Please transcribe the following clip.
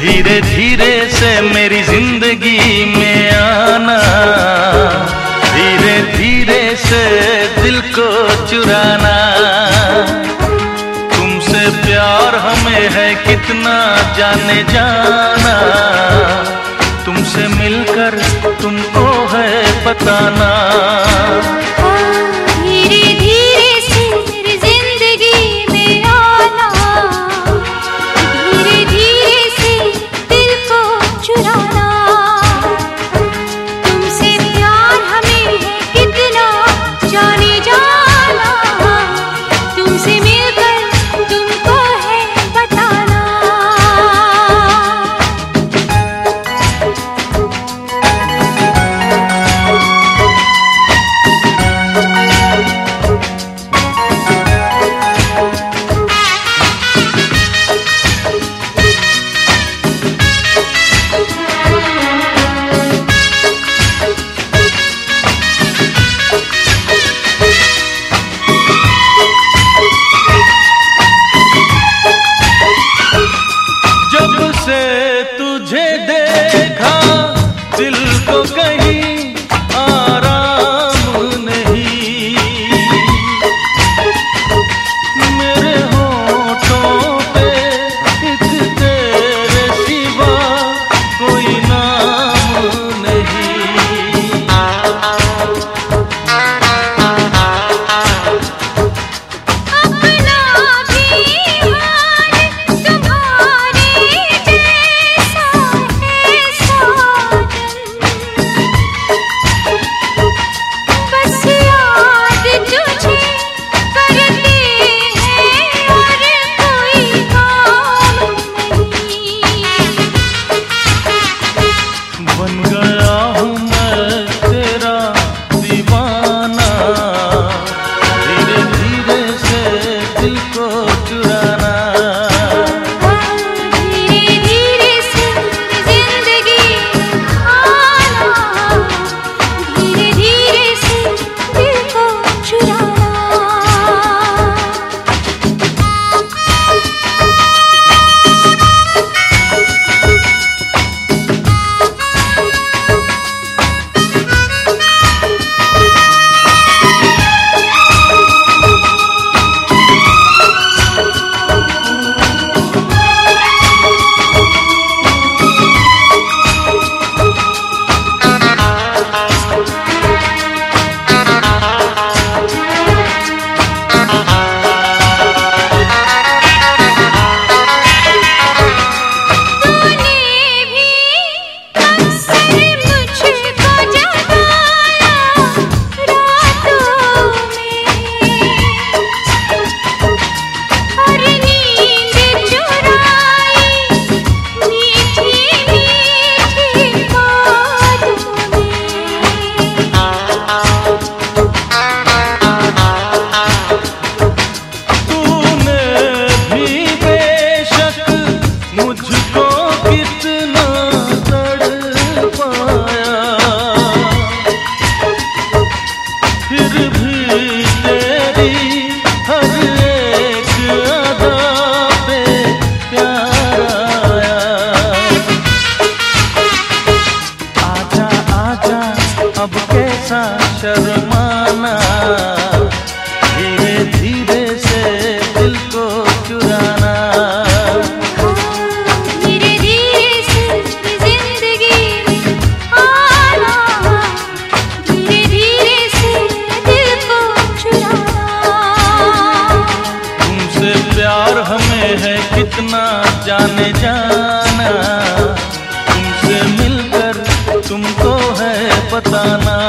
धीरे धीरे से मेरी ज़िंदगी में है कितना जाने जाना। तुमसे मिलकर तुमको है बताना। तुझे देखा दिल को कहीं शर्माना प्यार हमें है कितना जाने जाना। तुमसे मिलकर तुमको है बताना।